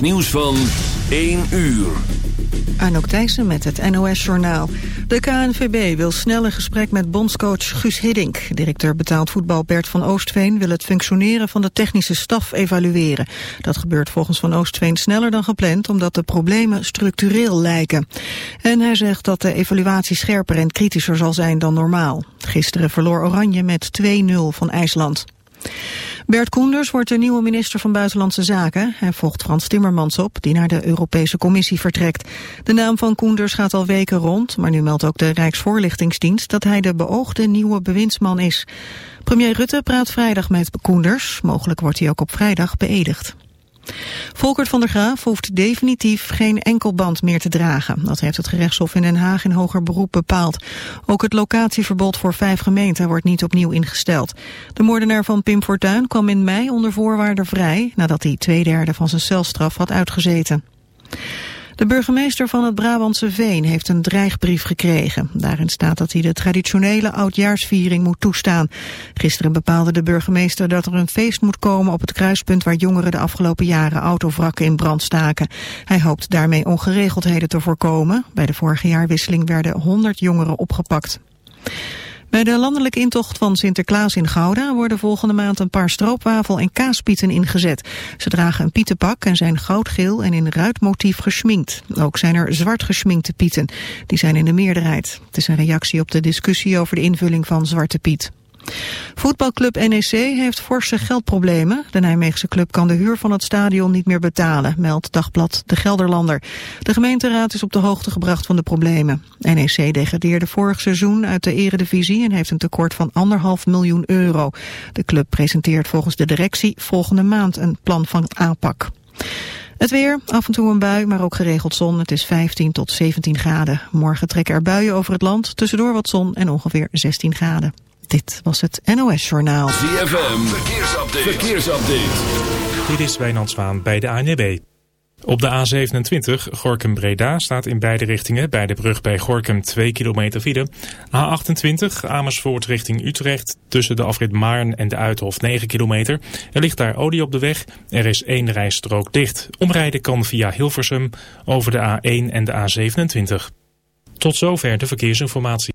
Nieuws van 1 uur. Anouk Thijssen met het NOS-journaal. De KNVB wil snel een gesprek met bondscoach Guus Hiddink. Directeur betaald voetbal Bert van Oostveen wil het functioneren van de technische staf evalueren. Dat gebeurt volgens Van Oostveen sneller dan gepland omdat de problemen structureel lijken. En hij zegt dat de evaluatie scherper en kritischer zal zijn dan normaal. Gisteren verloor Oranje met 2-0 van IJsland. Bert Koenders wordt de nieuwe minister van Buitenlandse Zaken. Hij volgt Frans Timmermans op, die naar de Europese Commissie vertrekt. De naam van Koenders gaat al weken rond, maar nu meldt ook de Rijksvoorlichtingsdienst dat hij de beoogde nieuwe bewindsman is. Premier Rutte praat vrijdag met Koenders. Mogelijk wordt hij ook op vrijdag beëdigd. Volkert van der Graaf hoeft definitief geen enkelband meer te dragen. Dat heeft het gerechtshof in Den Haag in hoger beroep bepaald. Ook het locatieverbod voor vijf gemeenten wordt niet opnieuw ingesteld. De moordenaar van Pim Fortuyn kwam in mei onder voorwaarden vrij... nadat hij twee derde van zijn celstraf had uitgezeten. De burgemeester van het Brabantse Veen heeft een dreigbrief gekregen. Daarin staat dat hij de traditionele oudjaarsviering moet toestaan. Gisteren bepaalde de burgemeester dat er een feest moet komen op het kruispunt waar jongeren de afgelopen jaren autovrakken in brand staken. Hij hoopt daarmee ongeregeldheden te voorkomen. Bij de vorige jaarwisseling werden 100 jongeren opgepakt. Bij de landelijke intocht van Sinterklaas in Gouda worden volgende maand een paar stroopwafel- en kaaspieten ingezet. Ze dragen een pietenpak en zijn goudgeel en in ruitmotief gesminkt. Ook zijn er zwart geschminkte pieten. Die zijn in de meerderheid. Het is een reactie op de discussie over de invulling van Zwarte Piet. Voetbalclub NEC heeft forse geldproblemen. De Nijmeegse club kan de huur van het stadion niet meer betalen, meldt dagblad De Gelderlander. De gemeenteraad is op de hoogte gebracht van de problemen. NEC degradeerde vorig seizoen uit de eredivisie en heeft een tekort van anderhalf miljoen euro. De club presenteert volgens de directie volgende maand een plan van aanpak. Het weer, af en toe een bui, maar ook geregeld zon. Het is 15 tot 17 graden. Morgen trekken er buien over het land, tussendoor wat zon en ongeveer 16 graden. Dit was het NOS Journaal. ZFM, verkeersupdate. verkeersupdate. Dit is Wijnand Zwaan bij de ANWB. Op de A27 Gorkum-Breda staat in beide richtingen bij de brug bij Gorkum 2 kilometer file. A28 Amersfoort richting Utrecht tussen de afrit Maarn en de Uithof 9 kilometer. Er ligt daar olie op de weg. Er is één rijstrook dicht. Omrijden kan via Hilversum over de A1 en de A27. Tot zover de verkeersinformatie.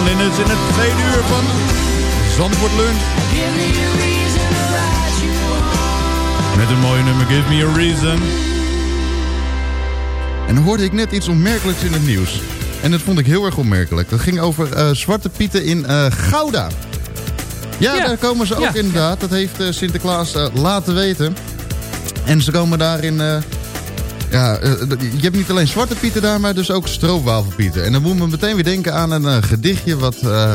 Linnets in het tweede uur van Zandvoort Lunch. Met een mooie nummer Give Me A Reason. En dan hoorde ik net iets opmerkelijks in het nieuws. En dat vond ik heel erg opmerkelijk. Dat ging over eh, Zwarte Pieten in eh, Gouda. Ja, Ja. daar komen ze ook Ja. inderdaad. Dat heeft eh, Sinterklaas laten weten. En ze komen daar in... eh, ja, eh, je hebt niet alleen Zwarte Pieten daar, maar dus ook Stroopwafelpieten. En dan moet me meteen weer denken aan een eh, gedichtje wat eh,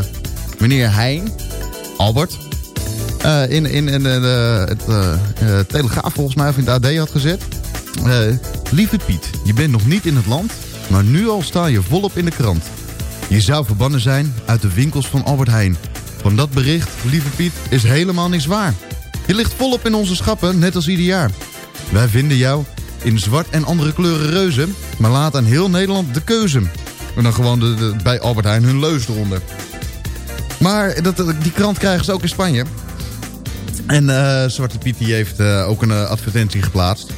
meneer Heijn, Albert... eh, in, in, in eh, het eh, eh, Telegraaf volgens mij of in het AD had gezet. Eh, lieve Piet, je bent nog niet in het land, maar nu al sta je volop in de krant. Je zou verbannen zijn uit de winkels van Albert Heijn. Van dat bericht, lieve Piet, is helemaal niks waar. Je ligt volop in onze schappen, net als ieder jaar. Wij vinden jou in zwart en andere kleuren reuze, maar laat aan heel Nederland de keuze. En dan gewoon bij Albert Heijn hun leus eronder. Maar dat, die krant krijgen ze ook in Spanje. En eh, Zwarte Piet die heeft eh, ook een eh, advertentie geplaatst.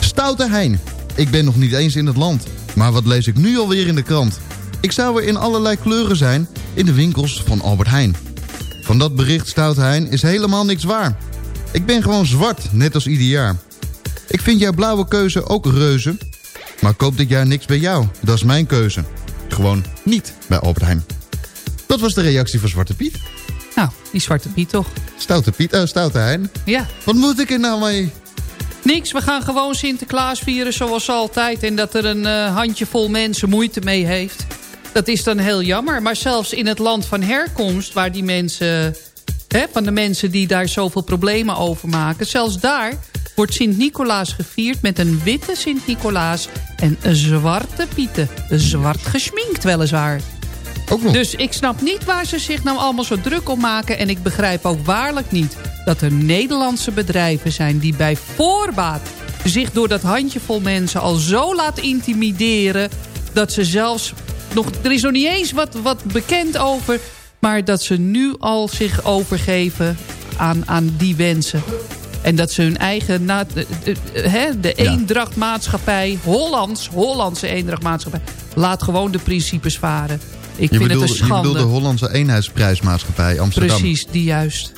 Stoute Hein, ik ben nog niet eens in het land. Maar wat lees ik nu alweer in de krant? Ik zou er in allerlei kleuren zijn in de winkels van Albert Heijn. Van dat bericht, Stoute Hein, is helemaal niks waar. Ik ben gewoon zwart, net als ieder jaar. Ik vind jouw blauwe keuze ook reuze. Maar koop dit jaar niks bij jou. Dat is mijn keuze. Gewoon niet bij Albert Heijn. Dat was de reactie van Zwarte Piet. Nou, die Zwarte Piet toch? Stoute Piet, eh, Stoute Hein. Ja. Wat moet ik er nou mee? Niks, we gaan gewoon Sinterklaas vieren zoals altijd. En dat er een eh, handjevol mensen moeite mee heeft. Dat is dan heel jammer. Maar zelfs in het land van herkomst, waar die mensen... Hè, van de mensen die daar zoveel problemen over maken... zelfs daar wordt Sint-Nicolaas gevierd met een witte Sint-Nicolaas... en een zwarte pieten. Zwart gesminkt weliswaar. Ook nog. Dus ik snap niet waar ze zich nou allemaal zo druk om maken. En ik begrijp ook waarlijk niet dat er Nederlandse bedrijven zijn... die bij voorbaat zich door dat handjevol mensen al zo laat intimideren... dat ze zelfs... Nog, er is nog niet eens wat, wat bekend over... maar dat ze nu al zich overgeven aan, aan die wensen. En dat ze hun eigen... Na, de, eendrachtmaatschappij, Hollands, Hollandse eendrachtmaatschappij... laat gewoon de principes varen. Ik je, vind het een je schande. bedoelt de Hollandse eenheidsprijsmaatschappij Amsterdam. Precies, die juist.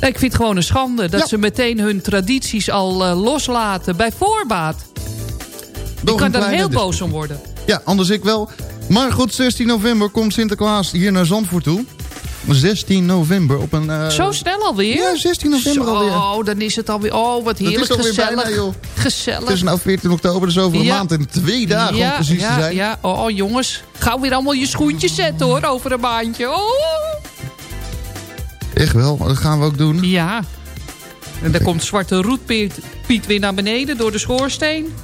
Ik vind het gewoon een schande dat Ja. ze meteen hun tradities al eh, loslaten. Bij voorbaat. Ik Nog kan daar heel boos om worden. Ja, anders ik wel. Maar goed, 16 november komt Sinterklaas hier naar Zandvoort toe. 16 november op een... eh, Zo snel alweer? Ja, 16 november Zo, alweer. dan is het alweer... Oh, wat is heerlijk alweer gezellig. bijna, joh. Gezellig. Het is nou 14 oktober, dus over een maand en twee dagen ja, om precies ja, te zijn. Ja, oh, oh, jongens. Gauw weer allemaal je schoentjes zetten hoor, over een maandje. Oh. Echt wel, dat gaan we ook doen. Ja. En dan komt zwarte roetpiet Piet weer naar beneden door de schoorsteen.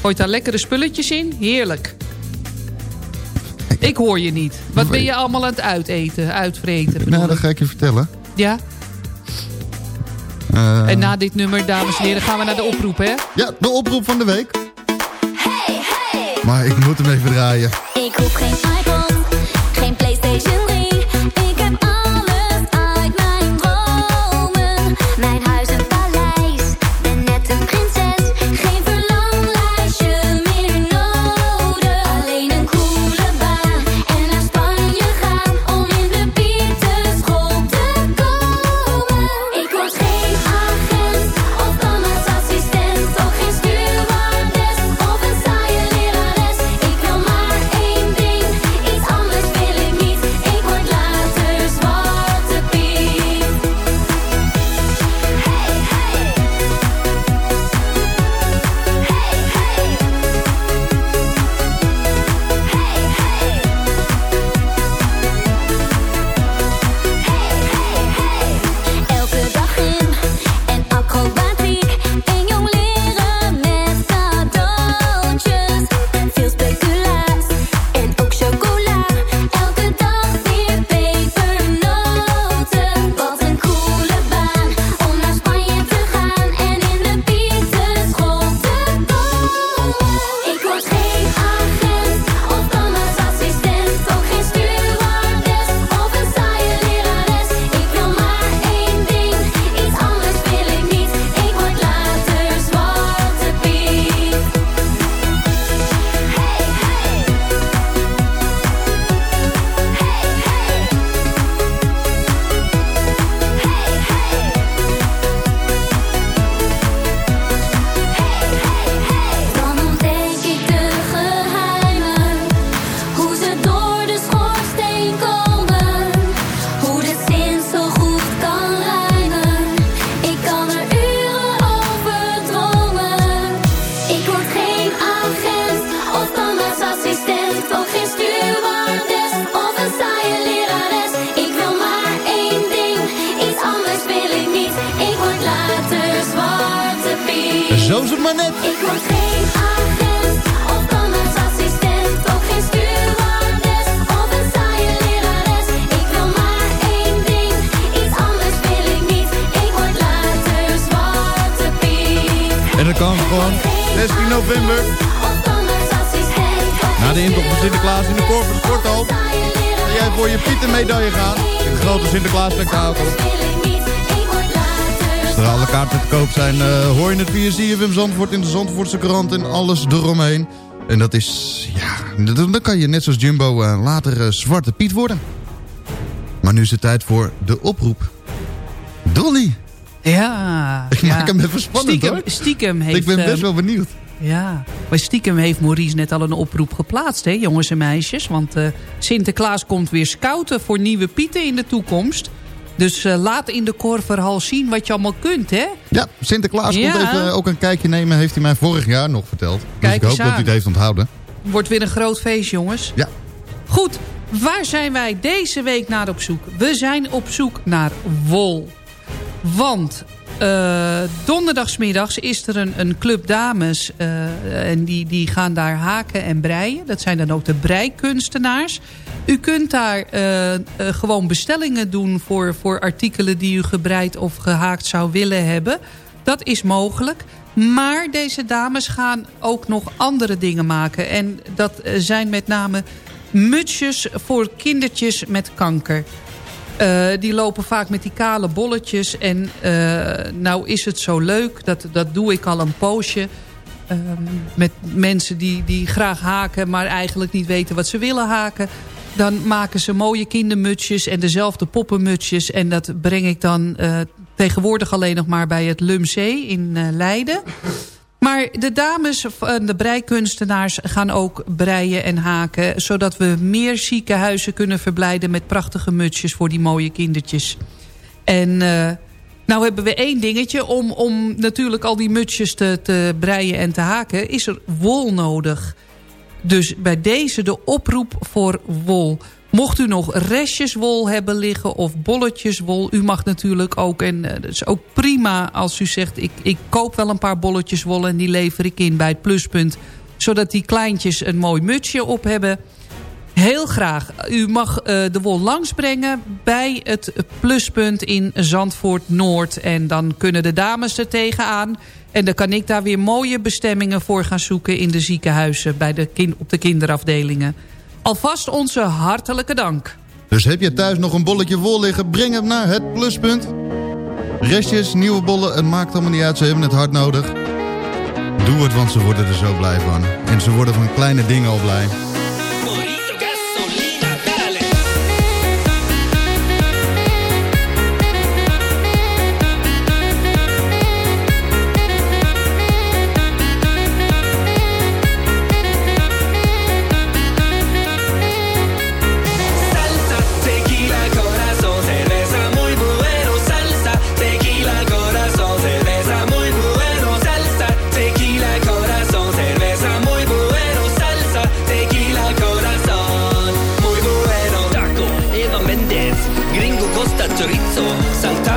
Gooit daar lekkere spulletjes in. Heerlijk. Ik hoor je niet. Wat ben je allemaal aan het uiteten, uitvreten? Nou, dat ga ik je vertellen. Ja? Eh, En na dit nummer, dames en heren, gaan we naar de oproep, hè? Ja, de oproep van de week. Hey, hey. Maar ik moet hem even draaien. Ik hoef geen iPhone, geen PlayStation 3. Ik Zo is het maar net. Ik word geen agent of tandartsassistent. Ook geen stewardess of een saaie lerares. Ik wil maar één ding, iets anders wil ik niet. Ik word later Zwarte Piet. En dat kan gewoon 16 november. Na de intocht van Sinterklaas in de Corpus Sporthal. Jij voor je Pietenmedaille gaan. In de grote Sinterklaas spektakel. Er alle kaarten te koop zijn, eh, hoor je het via CFM Zandvoort in de Zandvoortse krant en alles eromheen. En dat is, ja, dan kan je net zoals Jumbo eh, later eh, Zwarte Piet worden. Maar nu is het tijd voor de oproep. Dolly, Ja. ik ja. maak hem even spannend stiekem, hoor. Stiekem heeft... ik ben best wel benieuwd. Ja, maar stiekem heeft Maurice net al een oproep geplaatst, hè, jongens en meisjes. Want Sinterklaas komt weer scouten voor nieuwe pieten in de toekomst. Dus eh, laat in de Korverhal zien wat je allemaal kunt, hè? Ja, Sinterklaas Ja. komt even ook een kijkje nemen. Heeft hij mij vorig jaar nog verteld. Dus Kijk ik hoop eens dat hij aan. het heeft onthouden. Wordt weer een groot feest, jongens. Ja. Goed, waar zijn wij deze week naar op zoek? We zijn op zoek naar wol. Want eh, donderdagsmiddags is er een, een club dames. eh, en die, die gaan daar haken en breien. Dat zijn dan ook de breikunstenaars. U kunt daar eh, eh, gewoon bestellingen doen voor, voor artikelen die u gebreid of gehaakt zou willen hebben. Dat is mogelijk. Maar deze dames gaan ook nog andere dingen maken. En dat eh, zijn met name mutsjes voor kindertjes met kanker. Die lopen vaak met die kale bolletjes. En nou is het zo leuk, dat, dat doe ik al een poosje... ehm, met mensen die, die graag haken, maar eigenlijk niet weten wat ze willen haken. Dan maken ze mooie kindermutsjes en dezelfde poppenmutsjes. En dat breng ik dan eh, tegenwoordig alleen nog maar bij het Lumzee in eh, Leiden. Maar de dames, de breikunstenaars gaan ook breien en haken... zodat we meer ziekenhuizen kunnen verblijden met prachtige mutsjes voor die mooie kindertjes. En eh, nou hebben we één dingetje. Om, om natuurlijk al die mutsjes te, te breien en te haken is er wol nodig. Dus bij deze de oproep voor wol. Mocht u nog restjes wol hebben liggen of bolletjes wol... u mag natuurlijk ook, en eh, dat is ook prima als u zegt... Ik, ik koop wel een paar bolletjes wol en die lever ik in bij het pluspunt... zodat die kleintjes een mooi mutsje op hebben... Heel graag. U mag eh, de wol langsbrengen bij het pluspunt in Zandvoort Noord. En dan kunnen de dames er tegenaan. En dan kan ik daar weer mooie bestemmingen voor gaan zoeken... in de ziekenhuizen bij de kin op de kinderafdelingen. Alvast onze hartelijke dank. Dus heb je thuis nog een bolletje wol liggen, breng hem naar het pluspunt. Restjes, nieuwe bollen, het maakt allemaal niet uit, ze hebben het hard nodig. Doe het, want ze worden er zo blij van. En ze worden van kleine dingen al blij.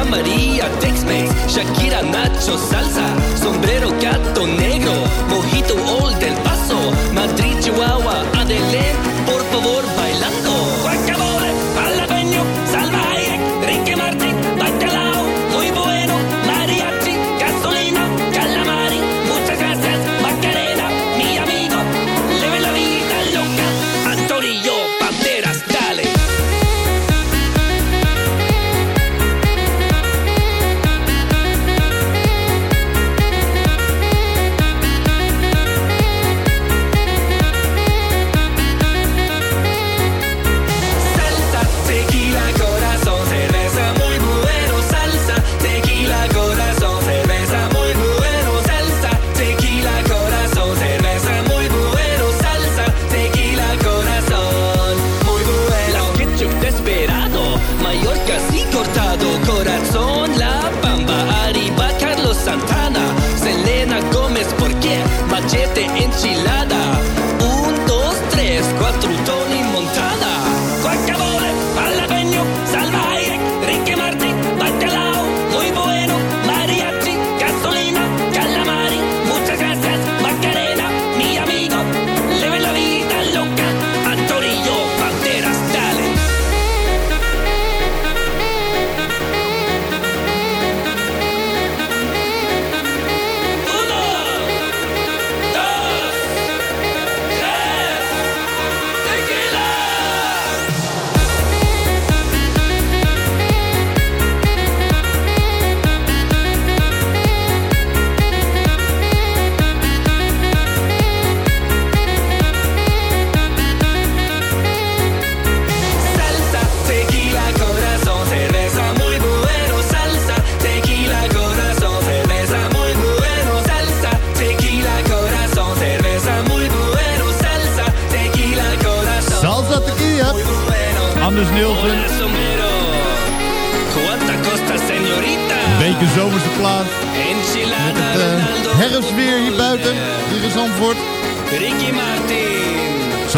María, Tex-Mex, Shakira, Nacho, Salsa, Sombrero, Gato Negro, Mojito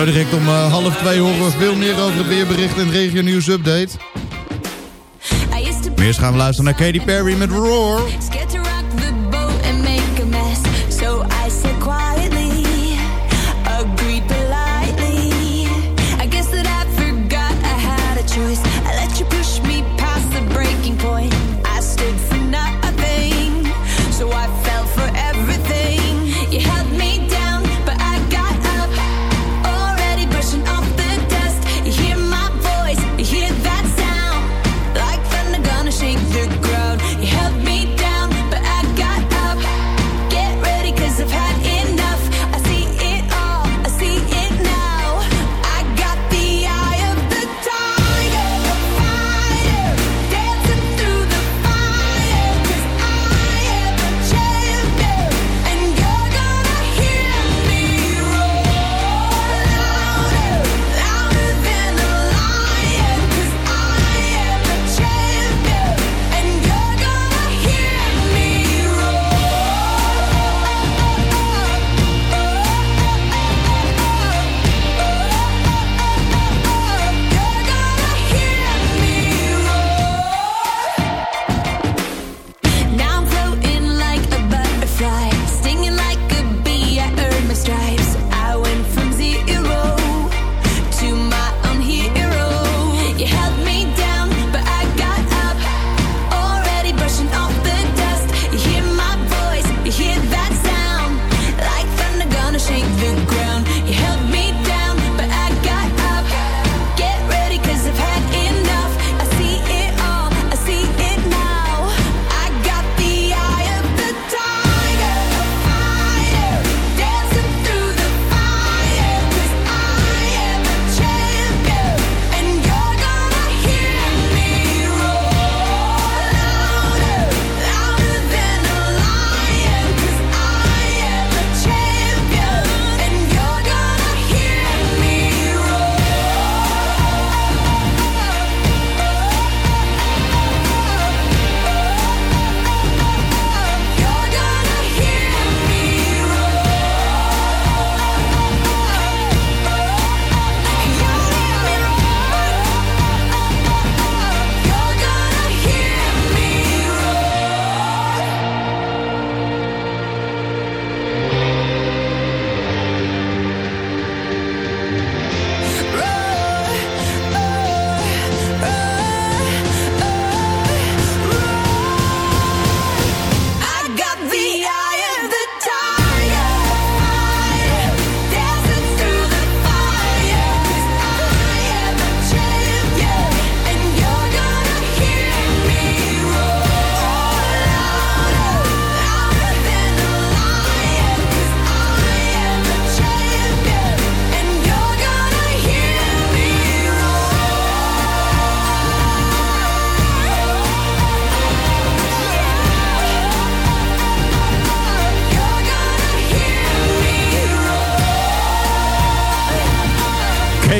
Zo direct om uh, half twee horen we veel meer over het weerbericht en het regio nieuws update. Eerst gaan we luisteren naar Katy Perry met Roar.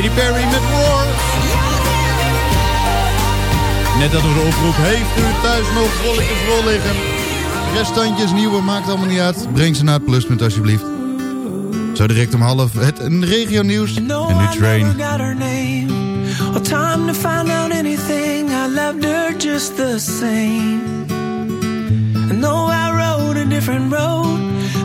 Net dat met War. Net als oproep, heeft u thuis nog rolletjes vol liggen? Restantjes, nieuwe, maakt allemaal niet uit. Breng ze naar het pluspunt alsjeblieft. Zo direct om half het regio nieuws en nu Train. Time to find out anything I just the same I rode a different road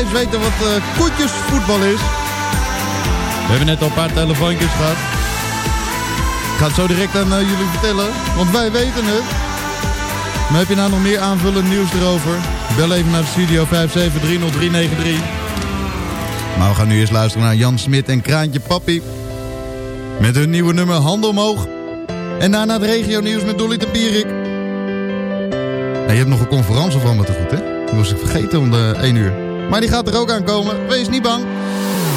Steeds weten wat eh koetjesvoetbal is. We hebben net al een paar telefoontjes gehad. Ik ga het zo direct aan eh, jullie vertellen, want wij weten het. Maar heb je nou nog meer aanvullend nieuws erover? Bel even naar de studio 5730393. Maar we gaan nu eerst luisteren naar Jan Smit en Kraantje Papi. Met hun nieuwe nummer Hand Omhoog. En daarna het regio nieuws met Dolly de Pierik. Je hebt nog een conferentie van me te goed, hè? Die was ik vergeten om de 1 uur. Maar die gaat er ook aankomen. Wees niet bang.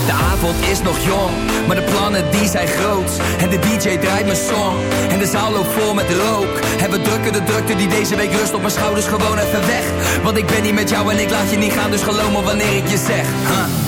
De avond is nog jong, maar de plannen die zijn groot. En de DJ draait mijn song, en de zaal loopt vol met rook. En we drukken de drukte die deze week rust op mijn schouders gewoon even weg. Want ik ben niet met jou en ik laat je niet gaan, dus geloof me wanneer ik je zeg. Huh.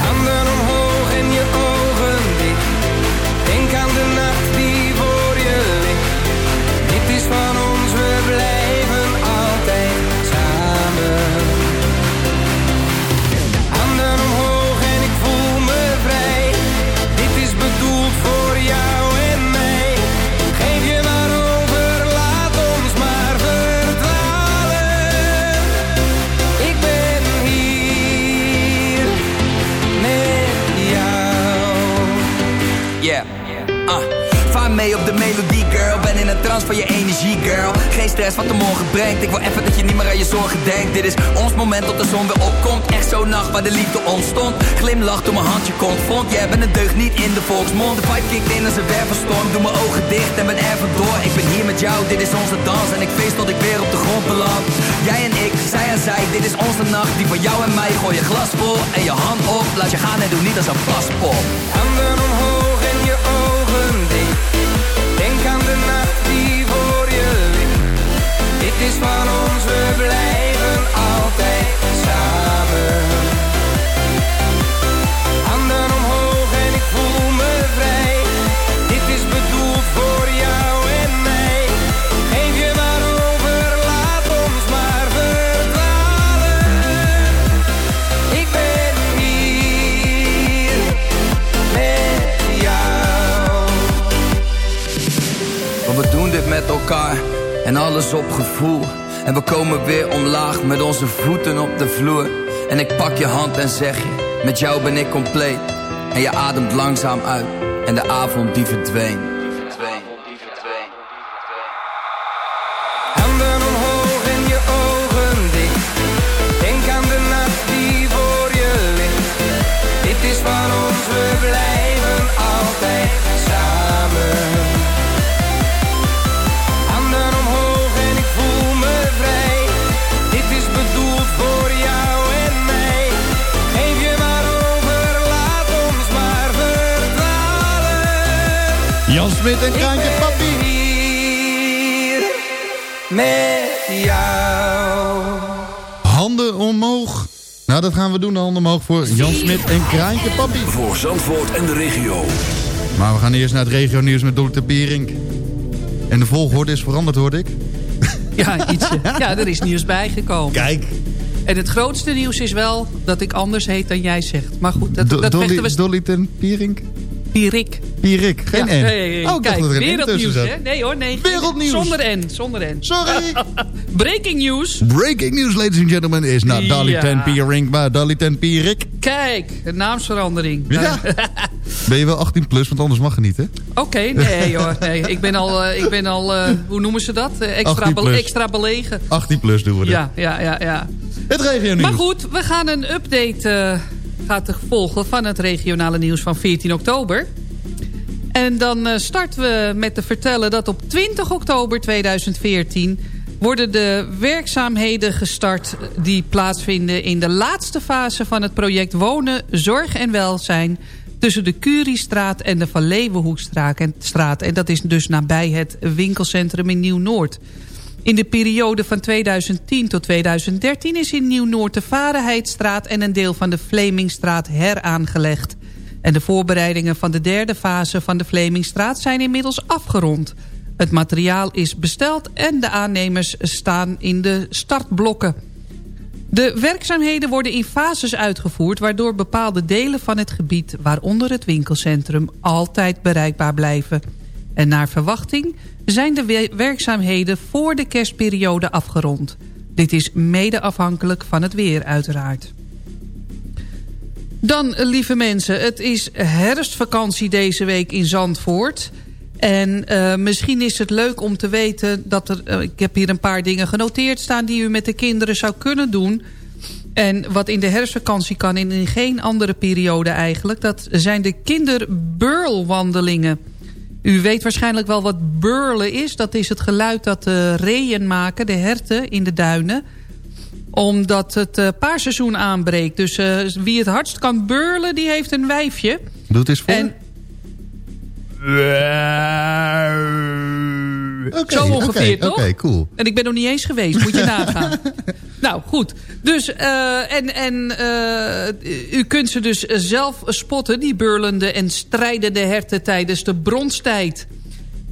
Mee op de melodie, girl. Ben in een trance van je energie, girl. Geen stress wat de morgen brengt. Ik wil even dat je niet meer aan je zorgen denkt. Dit is ons moment tot de zon weer opkomt. Echt zo'n nacht waar de liefde ontstond. Glimlach toen mijn handje komt. Vond jij bent een deugd niet in de volksmond. De vibe kikt in als een wervelstorm. Doe mijn ogen dicht en ben er vandoor. Ik ben hier met jou, dit is onze dans. En ik feest tot ik weer op de grond beland. Jij en ik, zij en zij, dit is onze nacht. Die van jou en mij. Gooi je glas vol en je hand op. Laat je gaan en doe niet als een paspoort. Is van ons, we blijven en alles op gevoel. En we komen weer omlaag met onze voeten op de vloer. En ik pak je hand en zeg je, met jou ben ik compleet. En je ademt langzaam uit en de avond die verdween. Smit en Kraantje Papi. Hier met jou. Handen omhoog. Nou, dat gaan we doen. De handen omhoog voor Jan Smit en Kraantje Papi. Voor Zandvoort en de regio. Maar we gaan eerst naar het regio nieuws met Dr. Pierink. En de volgorde is veranderd, hoorde ik. Ja, ietsje. ja, er is nieuws bijgekomen. Kijk. En het grootste nieuws is wel dat ik anders heet dan jij zegt. Maar goed, dat, Do- dat Dolly, vechten we... Dolly ten Pierink? Pierik. Pierik, geen Ja, N. nee, Oh, Kijk, dat er een N wereldnieuws, hè? Nee hoor, nee. Wereldnieuws. Zonder N, zonder N. Sorry. Breaking news. Breaking news, ladies and gentlemen, is not Dolly Ja. ten Pierink, maar Dolly ten Pierik. Kijk, een naamsverandering. Ja. Ben je wel 18 plus, want anders mag je niet, hè? Oké, nee hoor. Nee, ik ben al, eh, ik ben al eh, hoe noemen ze dat? Eh, extra, 18 be- extra belegen. 18 plus doen we dat. Ja, ja, ja, ja. Het regio nieuws. Maar goed, we gaan een update gaat volgen van het regionale nieuws van 14 oktober. En dan uh, starten we met te vertellen dat op 20 oktober 2014... worden de werkzaamheden gestart die plaatsvinden... in de laatste fase van het project Wonen, Zorg en Welzijn... tussen de Curiestraat en de Van Leeuwenhoekstraat. En dat is dus nabij het winkelcentrum in Nieuw-Noord. In de periode van 2010 tot 2013 is in Nieuw-Noord de Varenheidstraat... en een deel van de Vlemingstraat heraangelegd. En de voorbereidingen van de derde fase van de Vlemingstraat zijn inmiddels afgerond. Het materiaal is besteld en de aannemers staan in de startblokken. De werkzaamheden worden in fases uitgevoerd... waardoor bepaalde delen van het gebied, waaronder het winkelcentrum... altijd bereikbaar blijven. En naar verwachting zijn de werkzaamheden voor de kerstperiode afgerond. Dit is mede afhankelijk van het weer uiteraard. Dan, lieve mensen, het is herfstvakantie deze week in Zandvoort. En uh, misschien is het leuk om te weten dat er... Uh, ik heb hier een paar dingen genoteerd staan die u met de kinderen zou kunnen doen. En wat in de herfstvakantie kan en in geen andere periode eigenlijk... dat zijn de kinderbeurlwandelingen. U weet waarschijnlijk wel wat burlen is. Dat is het geluid dat de reeën maken, de herten in de duinen omdat het uh, paarseizoen aanbreekt. Dus uh, wie het hardst kan beurlen, die heeft een wijfje. Doe het eens voor. En... Okay, Zo ongeveer, okay, toch? Oké, cool. En ik ben nog niet eens geweest, moet je nagaan. nou, goed. Dus, uh, en, en u kunt ze dus zelf spotten, die beurlende en strijdende herten tijdens de bronstijd.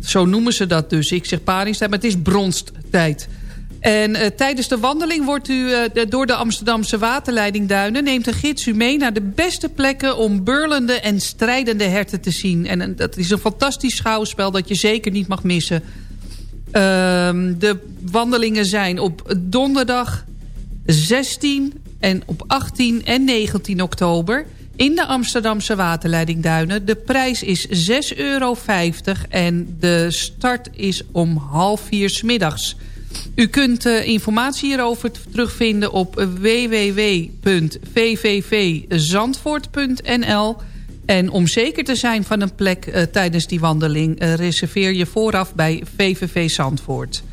Zo noemen ze dat dus. Ik zeg paringstijd, maar het is bronsttijd. En uh, tijdens de wandeling wordt u uh, door de Amsterdamse waterleidingduinen... neemt de gids u mee naar de beste plekken om burlende en strijdende herten te zien. En uh, dat is een fantastisch schouwspel dat je zeker niet mag missen. Ehm, de wandelingen zijn op donderdag 16 en op 18 en 19 oktober... in de Amsterdamse waterleidingduinen. De prijs is 6,50 euro en de start is om half vier smiddags middags. U kunt uh, informatie hierover terugvinden op www.vvvzandvoort.nl. En om zeker te zijn van een plek uh, tijdens die wandeling... Uh, reserveer je vooraf bij VVV Zandvoort.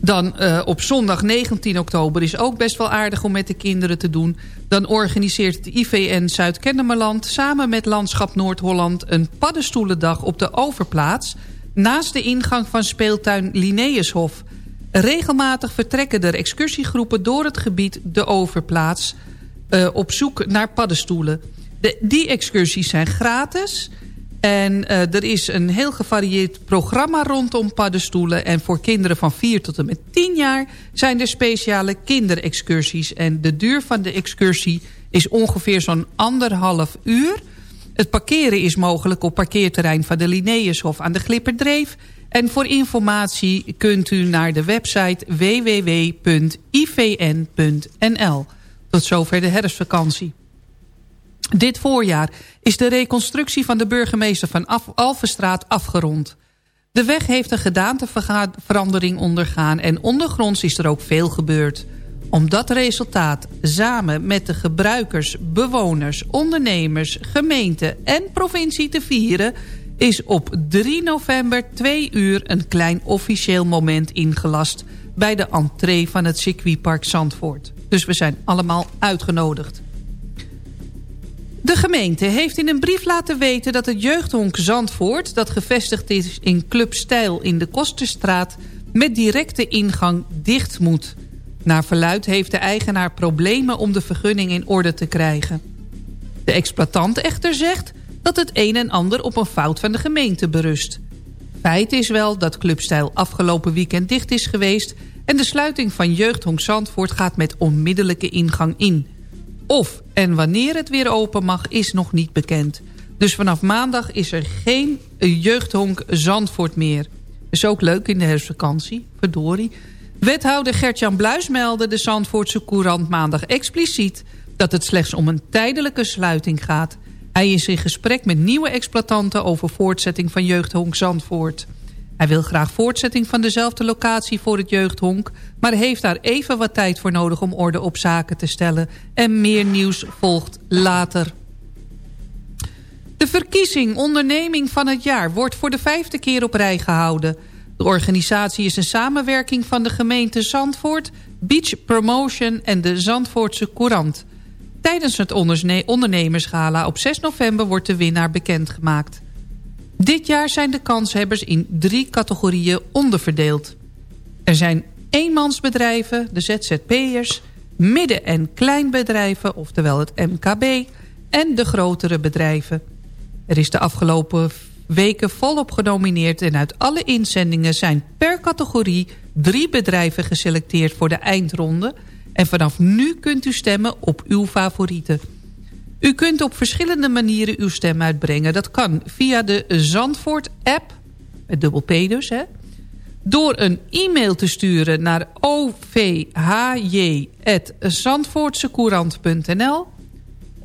Dan op zondag 19 oktober is ook best wel aardig om met de kinderen te doen. Dan organiseert het IVN Zuid-Kennemerland samen met Landschap Noord-Holland... een paddenstoelendag op de Overplaats naast de ingang van speeltuin Linnaeushof. Regelmatig vertrekken er excursiegroepen door het gebied de Overplaats... Uh, op zoek naar paddenstoelen. De, die excursies zijn gratis... En uh, er is een heel gevarieerd programma rondom paddenstoelen. En voor kinderen van 4 tot en met 10 jaar zijn er speciale kinderexcursies. En de duur van de excursie is ongeveer zo'n anderhalf uur. Het parkeren is mogelijk op parkeerterrein van de Linnaeushof aan de Glipperdreef. En voor informatie kunt u naar de website www.ivn.nl. Tot zover de herfstvakantie. Dit voorjaar is de reconstructie van de burgemeester van Af Alvenstraat afgerond. De weg heeft een gedaanteverandering ondergaan en ondergronds is er ook veel gebeurd. Om dat resultaat samen met de gebruikers, bewoners, ondernemers, gemeente en provincie te vieren... is op 3 november 2 uur een klein officieel moment ingelast... bij de entree van het circuitpark Zandvoort. Dus we zijn allemaal uitgenodigd. De gemeente heeft in een brief laten weten dat het jeugdhonk Zandvoort... dat gevestigd is in Club Stijl in de Kosterstraat... met directe ingang dicht moet... Naar verluid heeft de eigenaar problemen om de vergunning in orde te krijgen. De exploitant echter zegt dat het een en ander op een fout van de gemeente berust. Feit is wel dat Clubstijl afgelopen weekend dicht is geweest... en de sluiting van Jeugdhonk Zandvoort gaat met onmiddellijke ingang in. Of en wanneer het weer open mag is nog niet bekend. Dus vanaf maandag is er geen Jeugdhonk Zandvoort meer. Is ook leuk in de herfstvakantie, verdorie... Wethouder Gertjan Bluis meldde de Zandvoortse Courant maandag expliciet... dat het slechts om een tijdelijke sluiting gaat. Hij is in gesprek met nieuwe exploitanten over voortzetting van jeugdhonk Zandvoort. Hij wil graag voortzetting van dezelfde locatie voor het jeugdhonk... maar heeft daar even wat tijd voor nodig om orde op zaken te stellen. En meer nieuws volgt later. De verkiezing onderneming van het jaar wordt voor de vijfde keer op rij gehouden. De organisatie is een samenwerking van de gemeente Zandvoort, Beach Promotion en de Zandvoortse Courant. Tijdens het ondernemersgala op 6 november wordt de winnaar bekendgemaakt. Dit jaar zijn de kanshebbers in drie categorieën onderverdeeld. Er zijn eenmansbedrijven, de ZZP'ers, midden- en kleinbedrijven, oftewel het MKB, en de grotere bedrijven. Er is de afgelopen weken volop genomineerd en uit alle inzendingen zijn per categorie drie bedrijven geselecteerd voor de eindronde. En vanaf nu kunt u stemmen op uw favorieten. U kunt op verschillende manieren uw stem uitbrengen. Dat kan via de Zandvoort-app, met dubbel P dus, hè, door een e-mail te sturen naar ovhj.zandvoortsecourant.nl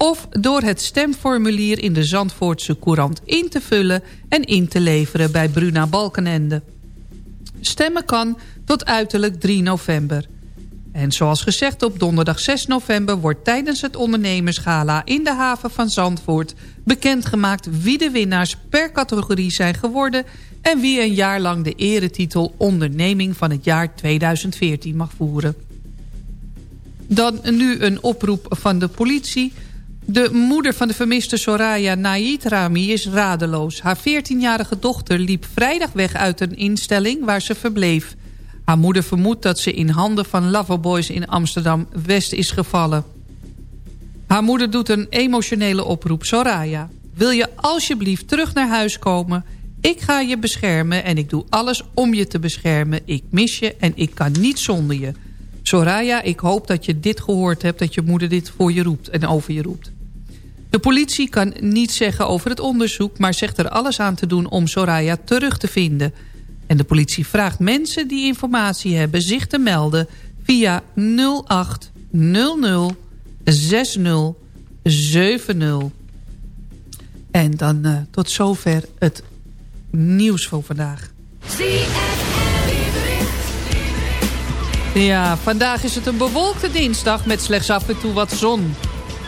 of door het stemformulier in de Zandvoortse Courant in te vullen en in te leveren bij Bruna Balkenende. Stemmen kan tot uiterlijk 3 november. En zoals gezegd op donderdag 6 november wordt tijdens het ondernemersgala in de haven van Zandvoort bekendgemaakt wie de winnaars per categorie zijn geworden en wie een jaar lang de eretitel onderneming van het jaar 2014 mag voeren. Dan nu een oproep van de politie. De moeder van de vermiste Soraya Naid Rami is radeloos. Haar 14-jarige dochter liep vrijdag weg uit een instelling waar ze verbleef. Haar moeder vermoedt dat ze in handen van Loverboys in Amsterdam-West is gevallen. Haar moeder doet een emotionele oproep. Soraya, wil je alsjeblieft terug naar huis komen? Ik ga je beschermen en ik doe alles om je te beschermen. Ik mis je en ik kan niet zonder je. Soraya, ik hoop dat je dit gehoord hebt... dat je moeder dit voor je roept en over je roept. De politie kan niets zeggen over het onderzoek... maar zegt er alles aan te doen om Soraya terug te vinden. En de politie vraagt mensen die informatie hebben... zich te melden via 0800 60 70. En dan uh, tot zover het nieuws voor vandaag. Ja, vandaag is het een bewolkte dinsdag met slechts af en toe wat zon.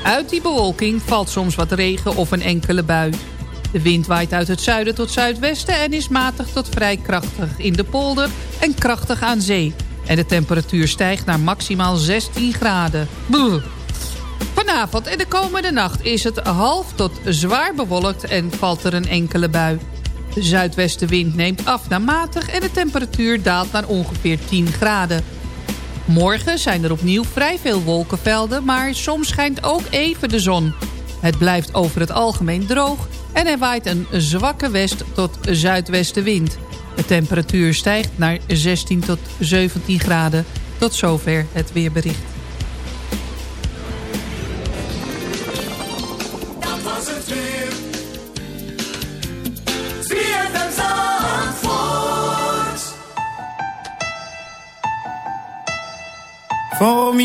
Uit die bewolking valt soms wat regen of een enkele bui. De wind waait uit het zuiden tot zuidwesten en is matig tot vrij krachtig in de polder en krachtig aan zee. En de temperatuur stijgt naar maximaal 16 graden. Vanavond en de komende nacht is het half tot zwaar bewolkt en valt er een enkele bui. De zuidwestenwind neemt af naar matig en de temperatuur daalt naar ongeveer 10 graden. Morgen zijn er opnieuw vrij veel wolkenvelden, maar soms schijnt ook even de zon. Het blijft over het algemeen droog en er waait een zwakke west- tot zuidwestenwind. De temperatuur stijgt naar 16 tot 17 graden. Tot zover het weerbericht.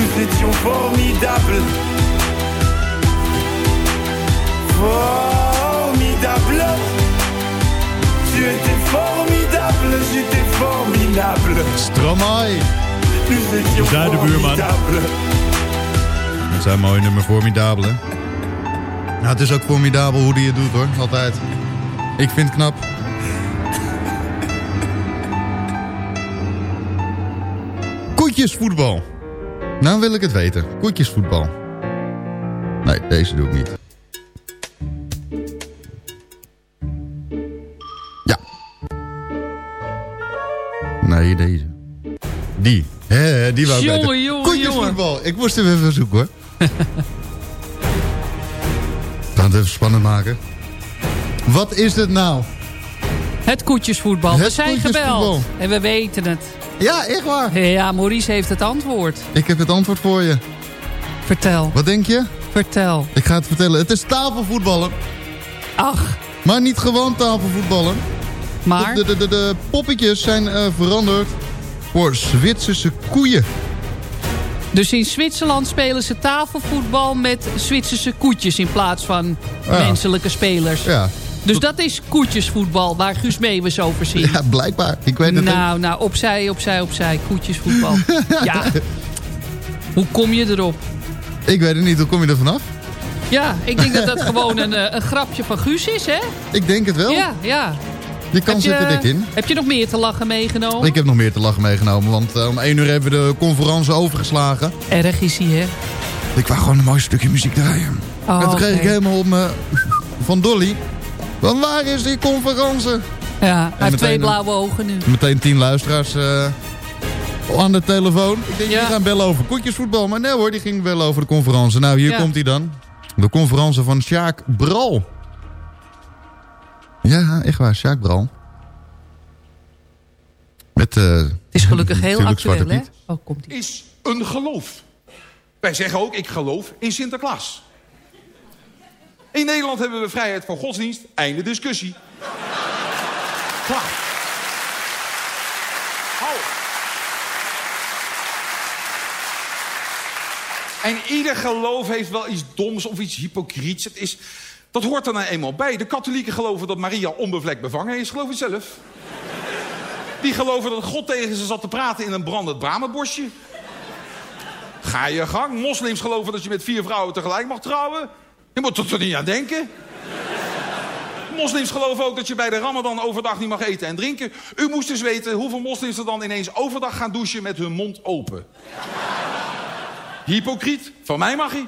Nous étions formidables. Formidable. Tu étais formidable, j'étais formidable. Stromae. Nous étions Zuidenbuurman. formidables. Dat zijn mooie nummer formidabel, hè? Nou, het is ook formidabel hoe die het doet, hoor. Altijd. Ik vind het knap. Koetjesvoetbal. Nou wil ik het weten. Koetjesvoetbal. Nee, deze doe ik niet. Ja. Nee, deze. Die. Hè, die wou ik Jongen, Koetjesvoetbal. Ik moest hem even zoeken, hoor. We gaan het even spannend maken. Wat is het nou? Het koetjesvoetbal. we Het zijn koetjesvoetbal. gebeld. En we weten het. Ja, echt waar. Ja, Maurice heeft het antwoord. Ik heb het antwoord voor je. Vertel. Wat denk je? Vertel. Ik ga het vertellen. Het is tafelvoetballen. Ach. Maar niet gewoon tafelvoetballen. Maar? De, de, de, de poppetjes zijn eh, veranderd voor Zwitserse koeien. Dus in Zwitserland spelen ze tafelvoetbal met Zwitserse koetjes in plaats van Ja. menselijke spelers. Ja. Dus dat is koetjesvoetbal, waar Guus Meeuwis over zingt. Ja, blijkbaar. Ik weet het Nou, nou, opzij, opzij, opzij. Koetjesvoetbal. ja. Hoe kom je erop? Ik weet het niet. Hoe kom je er vanaf? Ja, ik denk dat dat gewoon een, eh, een grapje van Guus is, hè? Ik denk het wel. Ja, ja. Je kan Heb zit er dik in. Heb je nog meer te lachen meegenomen? Ik heb nog meer te lachen meegenomen. Want eh, om 1 uur hebben we de conferentie overgeslagen. Erg is hij, hè? Ik wou gewoon een mooi stukje muziek draaien. Oh, en toen kreeg ik helemaal op me van Dolly. Van waar is die conferentie? Ja, hij heeft twee blauwe ogen nu. Meteen tien luisteraars eh, aan de telefoon. Ik denk, Ja. die gaan bellen over koetjesvoetbal. Maar nee hoor, die ging bellen over de conferentie. Nou, hier Ja. komt hij dan. De conferentie van Sjaak Bral. Ja, echt waar, Sjaak Bral. Met, eh Het is gelukkig heel actueel, hè? Oh, komt ie. is een geloof. Wij zeggen ook, ik geloof in Sinterklaas. In Nederland hebben we vrijheid van godsdienst. Einde discussie. Klaar. Hou. En ieder geloof heeft wel iets doms of iets hypocriets. Het is, dat hoort er nou eenmaal bij. De katholieken geloven dat Maria onbevlekt bevangen is. Geloof je zelf? Die geloven dat God tegen ze zat te praten in een brandend bramenbosje. Ga je gang. Moslims geloven dat je met vier vrouwen tegelijk mag trouwen. Je moet er toch niet aan denken. Moslims geloven ook dat je bij de ramadan overdag niet mag eten en drinken. U moest dus weten hoeveel moslims er dan ineens overdag gaan douchen met hun mond open. Hypocriet. Van mij mag hij.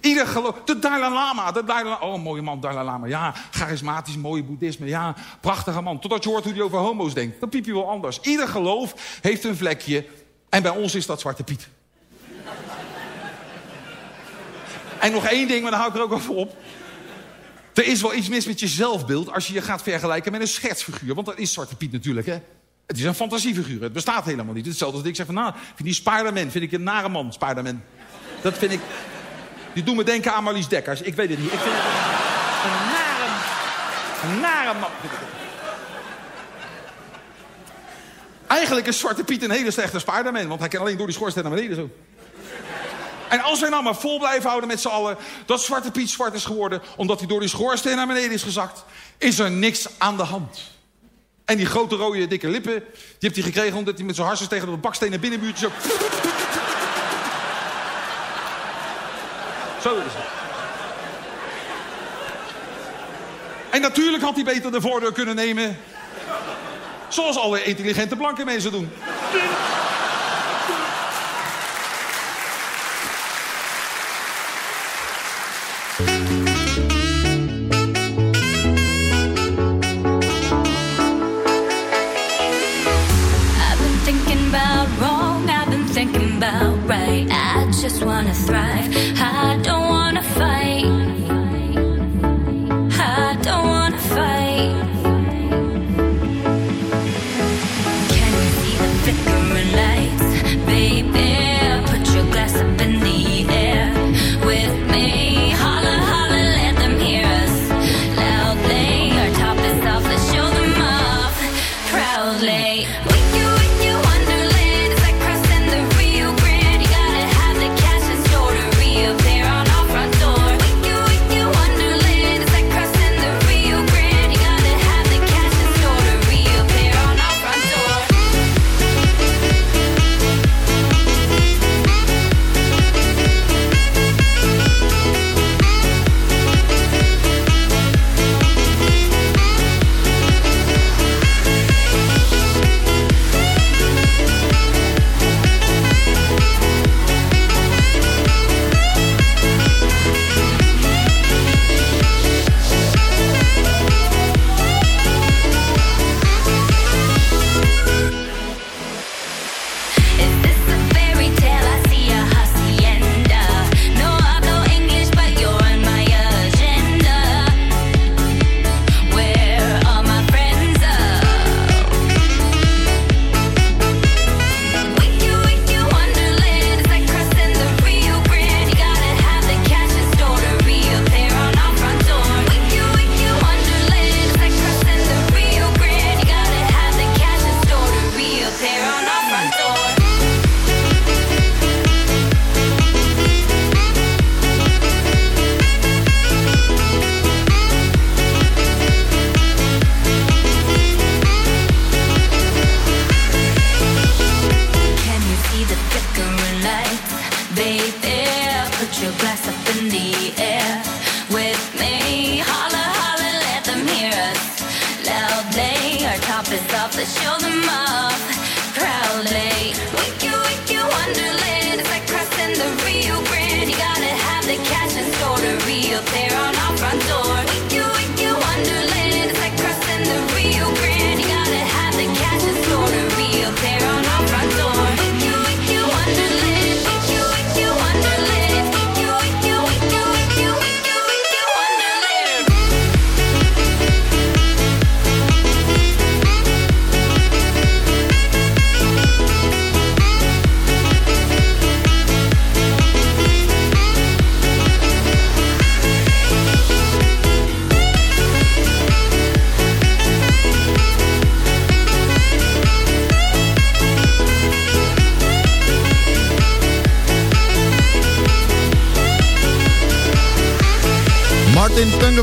Ieder geloof. De Dalai Lama. De Dalai. Oh, mooie man, Dalai Lama. Ja, charismatisch, mooie boeddhisme. Ja, prachtige man. Totdat je hoort hoe hij over homo's denkt. Dan piep je wel anders. Ieder geloof heeft een vlekje. En bij ons is dat Zwarte Piet. En nog één ding, maar daar hou ik er ook over op. Er is wel iets mis met je zelfbeeld als je je gaat vergelijken met een schetsfiguur. Want dat is Zwarte Piet natuurlijk, hè. Het is een fantasiefiguur. Het bestaat helemaal niet. Hetzelfde als ik zeg van, nou, vind die Spider-Man vind ik een nare man, Spider-Man. Dat vind ik... Die doen me denken aan Marlies Dekkers. Ik weet het niet. Ik vind het een, nare... Een nare man. Eigenlijk is Zwarte Piet een hele slechte Spider-Man. Want hij kan alleen door die schoorsteen naar beneden zo. En als wij nou maar vol blijven houden met z'n allen... dat Zwarte Piet zwart is geworden... omdat hij door die schoorsteen naar beneden is gezakt... is er niks aan de hand. En die grote rode dikke lippen... die heeft hij gekregen omdat hij met zijn harsjes tegen dat baksteen... naar binnenbuurtje zo... zo is het. En natuurlijk had hij beter de voordeur kunnen nemen. Zoals alle intelligente blanke mensen doen. wanna thrive.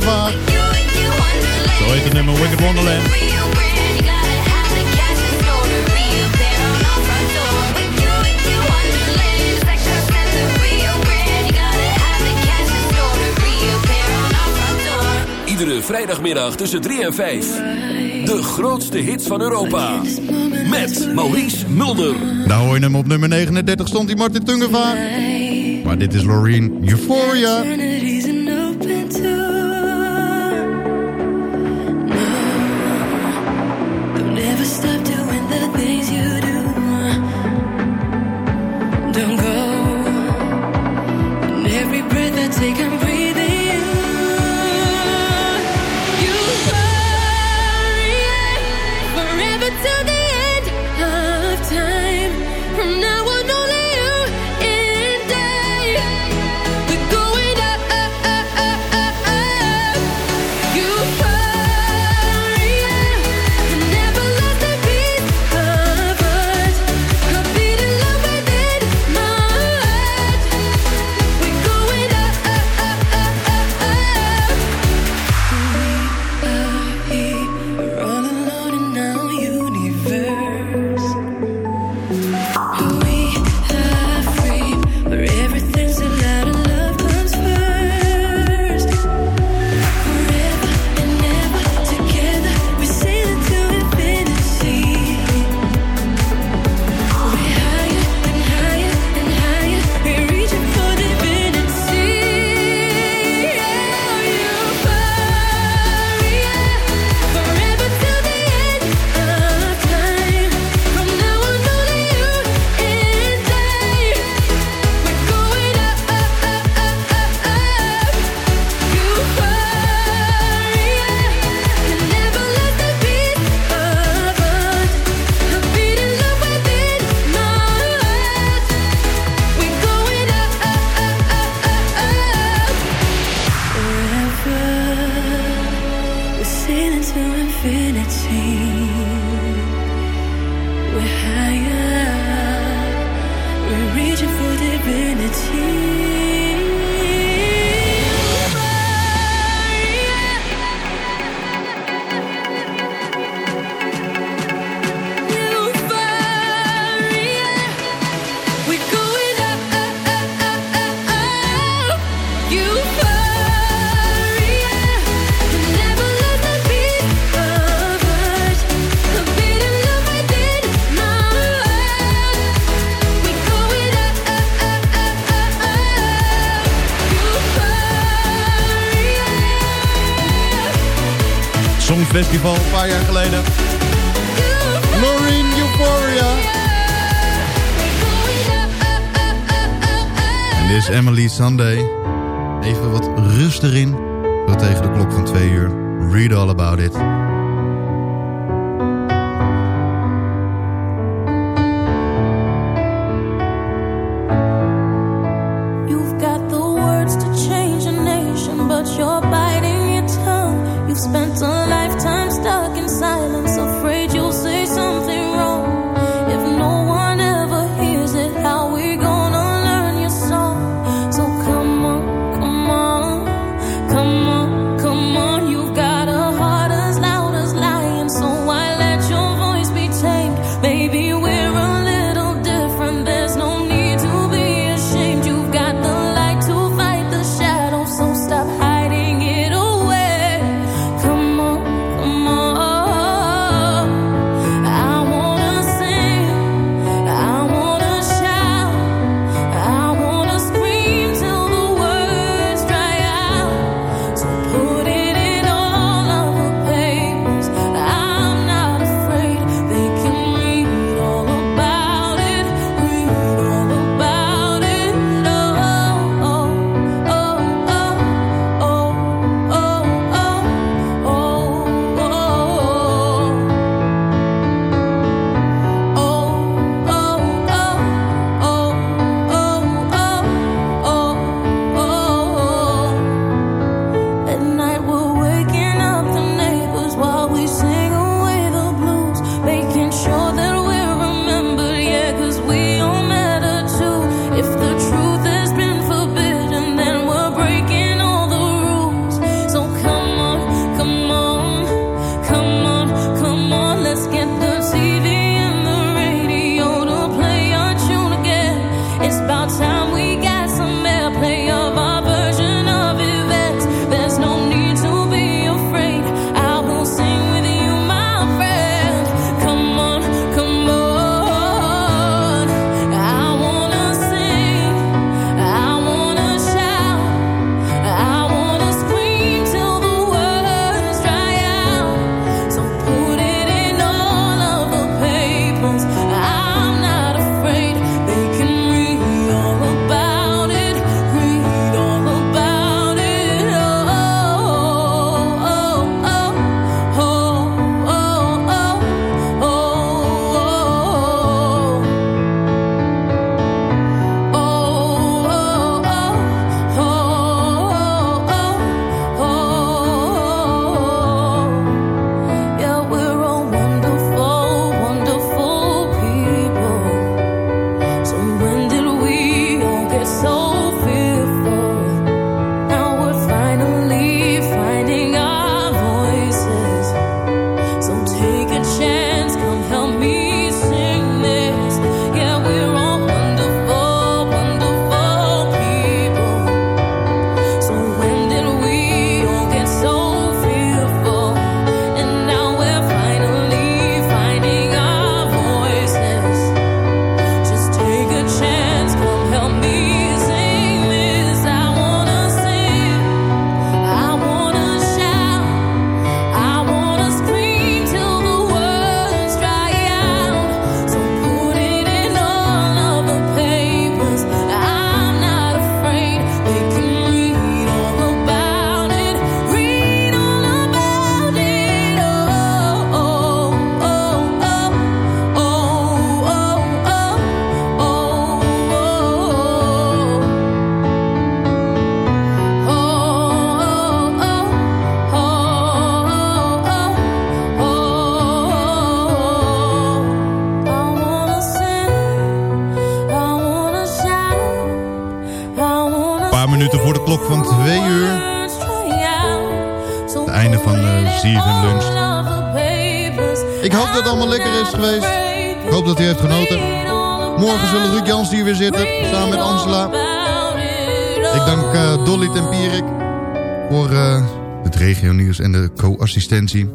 waar. Zo heet het nummer Wicked Wonderland. Iedere vrijdagmiddag tussen 3 en 5. De grootste hits van Europa. Met Maurice Mulder. Nou hoor je hem op nummer 39 stond die Martin Tungeva. Maar dit is Loreen Euphoria. paar jaar geleden. Marine Euphoria. En dit is Emily Sunday. Even wat rust erin. Einde van uh, ZFM Lunch. Ik hoop dat het allemaal lekker is geweest. Ik hoop dat u heeft genoten. Morgen zullen Ruud Jans hier weer zitten, samen met Angela. Ik dank uh, Dolly Tempierik voor uh, het regionieuws en de co-assistentie.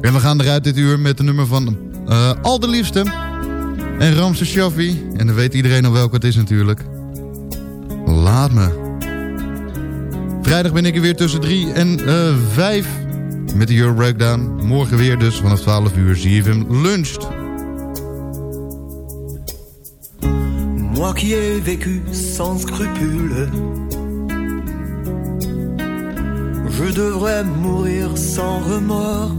En we gaan eruit dit uur met de nummer van uh, Al de Liefste en Ramse Shaffi. En dan weet iedereen al welke het is natuurlijk. Laat me. Vrijdag ben ik er weer tussen 3 en 5 met de Euro Breakdown. Morgen weer dus vanaf 12 uur zie je hem luncht. Moi qui ai vécu sans scrupule Je devrais mourir sans remords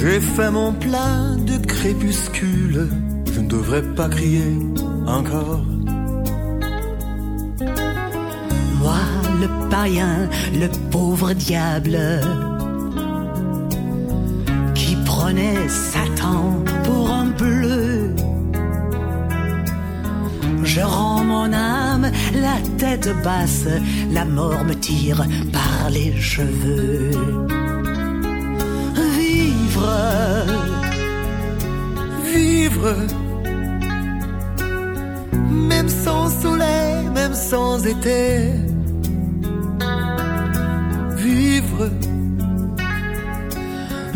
J'ai fait mon plein de crépuscule Je ne devrais pas crier encore le païen, le pauvre diable Qui prenait Satan pour un bleu. Je rends mon âme la tête basse La mort me tire par les cheveux. Vivre Vivre Même sans soleil, même sans été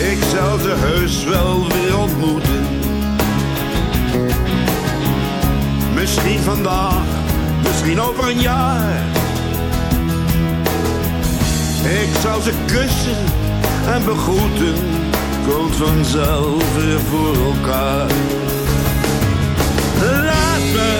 Ik zal ze heus wel weer ontmoeten. Misschien vandaag, misschien over een jaar. Ik zal ze kussen en begroeten, komt vanzelf weer voor elkaar. Laat me,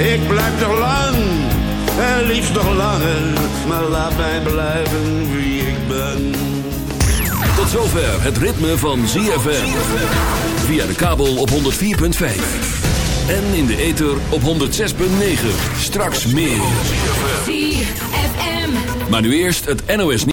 Ik blijf nog lang, en liefst nog langer. Maar laat mij blijven wie ik ben. Tot zover het ritme van ZFM. Via de kabel op 104.5. En in de ether op 106.9. Straks meer. ZFM. Maar nu eerst het NOS